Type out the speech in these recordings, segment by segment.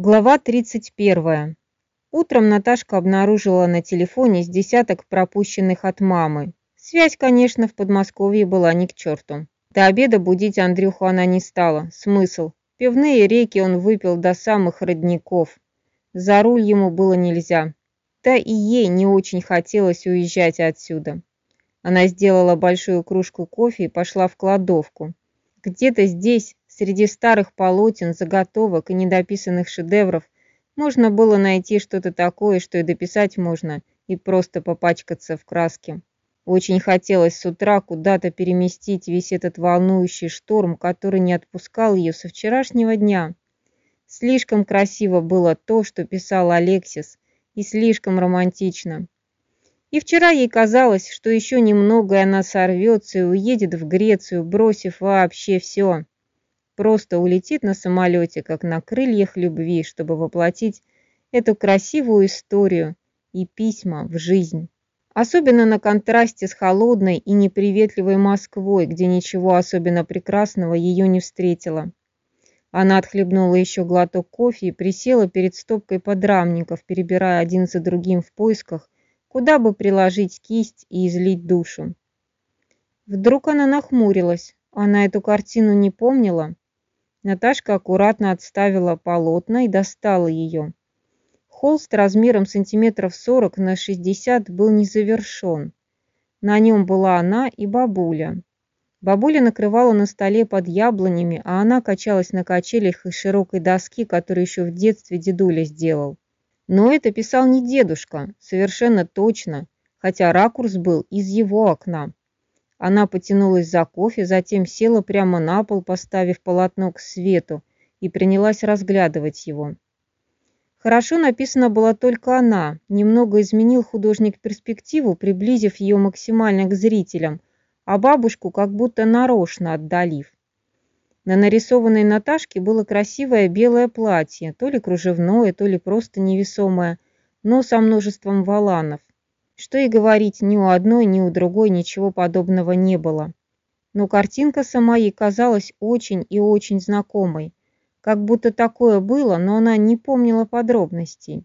Глава 31. Утром Наташка обнаружила на телефоне с десяток пропущенных от мамы. Связь, конечно, в Подмосковье была ни к черту. До обеда будить Андрюху она не стала. Смысл? Пивные реки он выпил до самых родников. За руль ему было нельзя. Да и ей не очень хотелось уезжать отсюда. Она сделала большую кружку кофе и пошла в кладовку. Где-то здесь Среди старых полотен, заготовок и недописанных шедевров можно было найти что-то такое, что и дописать можно, и просто попачкаться в краске. Очень хотелось с утра куда-то переместить весь этот волнующий шторм, который не отпускал ее со вчерашнего дня. Слишком красиво было то, что писал Алексис, и слишком романтично. И вчера ей казалось, что еще немного и она сорвется и уедет в Грецию, бросив вообще все просто улетит на самолете, как на крыльях любви, чтобы воплотить эту красивую историю и письма в жизнь. Особенно на контрасте с холодной и неприветливой Москвой, где ничего особенно прекрасного ее не встретило. Она отхлебнула еще глоток кофе и присела перед стопкой подрамников, перебирая один за другим в поисках, куда бы приложить кисть и излить душу. Вдруг она нахмурилась. Она эту картину не помнила. Наташка аккуратно отставила полотна и достала ее. Холст размером сантиметров 40 на 60 был не завершен. На нем была она и бабуля. Бабуля накрывала на столе под яблонями, а она качалась на качелях из широкой доски, которую еще в детстве дедуля сделал. Но это писал не дедушка, совершенно точно, хотя ракурс был из его окна. Она потянулась за кофе, затем села прямо на пол, поставив полотно к свету, и принялась разглядывать его. Хорошо написана была только она, немного изменил художник перспективу, приблизив ее максимально к зрителям, а бабушку как будто нарочно отдалив. На нарисованной Наташке было красивое белое платье, то ли кружевное, то ли просто невесомое, но со множеством воланов. Что и говорить, ни у одной, ни у другой ничего подобного не было. Но картинка сама ей казалась очень и очень знакомой. Как будто такое было, но она не помнила подробностей.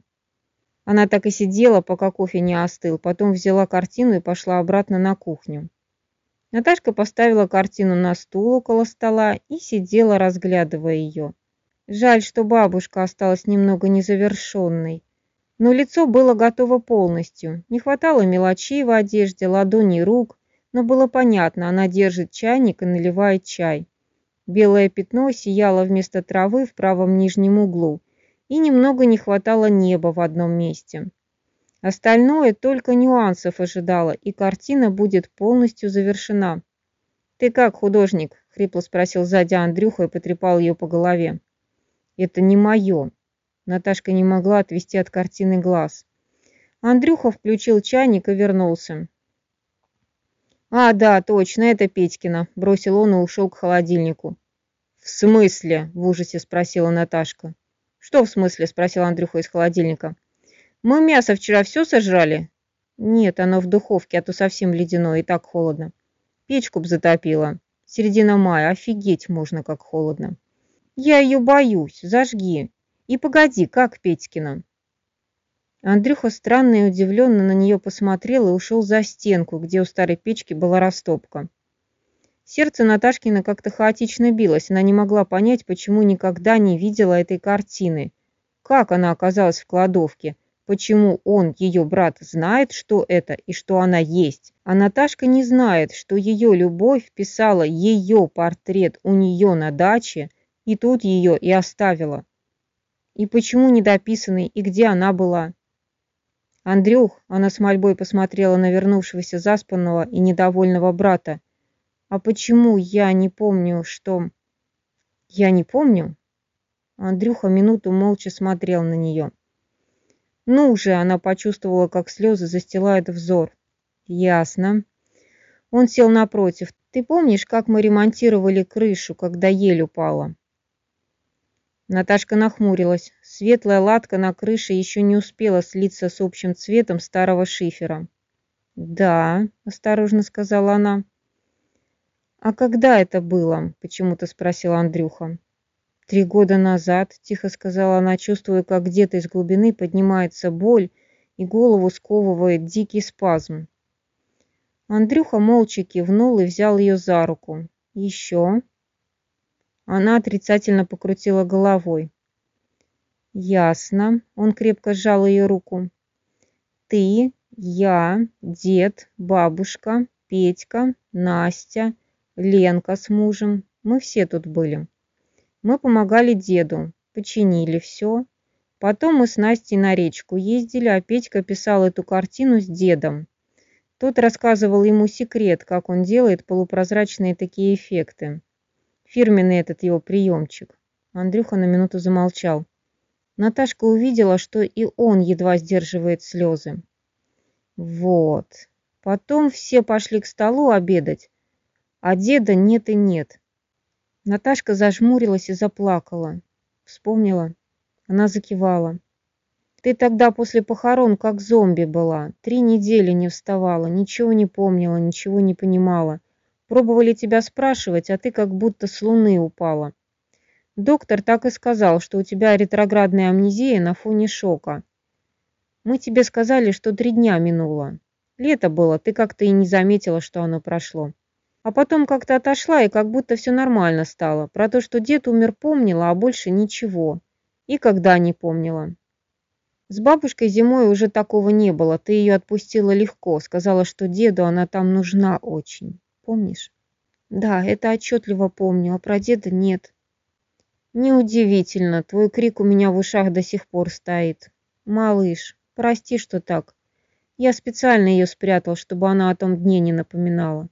Она так и сидела, пока кофе не остыл, потом взяла картину и пошла обратно на кухню. Наташка поставила картину на стул около стола и сидела, разглядывая ее. Жаль, что бабушка осталась немного незавершенной но лицо было готово полностью. Не хватало мелочей в одежде, ладоней рук, но было понятно, она держит чайник и наливает чай. Белое пятно сияло вместо травы в правом нижнем углу, и немного не хватало неба в одном месте. Остальное только нюансов ожидало, и картина будет полностью завершена. «Ты как, художник?» — хрипло спросил сзади Андрюха и потрепал ее по голове. «Это не мое», Наташка не могла отвести от картины глаз. Андрюха включил чайник и вернулся. «А, да, точно, это Петькина», – бросил он и ушел к холодильнику. «В смысле?» – в ужасе спросила Наташка. «Что в смысле?» – спросил Андрюха из холодильника. «Мы мясо вчера все сожрали?» «Нет, оно в духовке, а то совсем ледяное и так холодно». «Печку б затопила. Середина мая, офигеть можно, как холодно». «Я ее боюсь, зажги. И погоди, как Петькина?» Андрюха странно и удивленно на нее посмотрел и ушел за стенку, где у старой печки была растопка. Сердце Наташкина как-то хаотично билось, она не могла понять, почему никогда не видела этой картины. Как она оказалась в кладовке? Почему он, ее брат, знает, что это и что она есть? А Наташка не знает, что ее любовь писала ее портрет у нее на даче, и тут ее и оставила. И почему недописанный, и где она была? Андрюх, она с мольбой посмотрела на вернувшегося заспанного и недовольного брата. А почему я не помню, что... Я не помню? Андрюха минуту молча смотрел на нее. Ну уже, она почувствовала, как слезы застилают взор. Ясно. Он сел напротив. Ты помнишь, как мы ремонтировали крышу, когда ель упала? Наташка нахмурилась. Светлая латка на крыше еще не успела слиться с общим цветом старого шифера. «Да», — осторожно сказала она. «А когда это было?» — почему-то спросил Андрюха. «Три года назад», – тихо сказала она, чувствуя, как где-то из глубины поднимается боль и голову сковывает дикий спазм. Андрюха молча кивнул и взял ее за руку. «Еще?» Она отрицательно покрутила головой. «Ясно». Он крепко сжал ее руку. «Ты, я, дед, бабушка, Петька, Настя, Ленка с мужем. Мы все тут были. Мы помогали деду, починили все. Потом мы с Настей на речку ездили, а Петька писал эту картину с дедом. Тот рассказывал ему секрет, как он делает полупрозрачные такие эффекты. Фирменный этот его приемчик. Андрюха на минуту замолчал. Наташка увидела, что и он едва сдерживает слезы. Вот. Потом все пошли к столу обедать, а деда нет и нет. Наташка зажмурилась и заплакала. Вспомнила. Она закивала. Ты тогда после похорон как зомби была. Три недели не вставала, ничего не помнила, ничего не понимала. Пробовали тебя спрашивать, а ты как будто с луны упала. Доктор так и сказал, что у тебя ретроградная амнезия на фоне шока. Мы тебе сказали, что три дня минуло. Лето было, ты как-то и не заметила, что оно прошло. А потом как-то отошла, и как будто все нормально стало. Про то, что дед умер, помнила, а больше ничего. И когда не помнила. С бабушкой зимой уже такого не было. Ты ее отпустила легко. Сказала, что деду она там нужна очень. Помнишь? Да, это отчетливо помню, а про деда нет. Неудивительно, твой крик у меня в ушах до сих пор стоит. Малыш, прости, что так. Я специально ее спрятал, чтобы она о том дне не напоминала.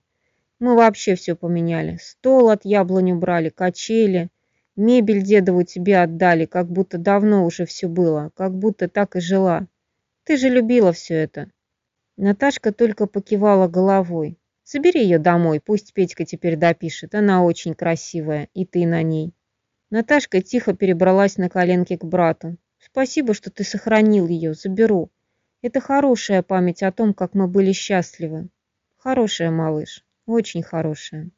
Мы вообще все поменяли. Стол от яблонь убрали, качели, мебель дедову тебе отдали, как будто давно уже все было, как будто так и жила. Ты же любила все это. Наташка только покивала головой. Собери ее домой, пусть Петька теперь допишет. Она очень красивая, и ты на ней. Наташка тихо перебралась на коленки к брату. Спасибо, что ты сохранил ее, заберу. Это хорошая память о том, как мы были счастливы. Хорошая, малыш. Очень хорошая.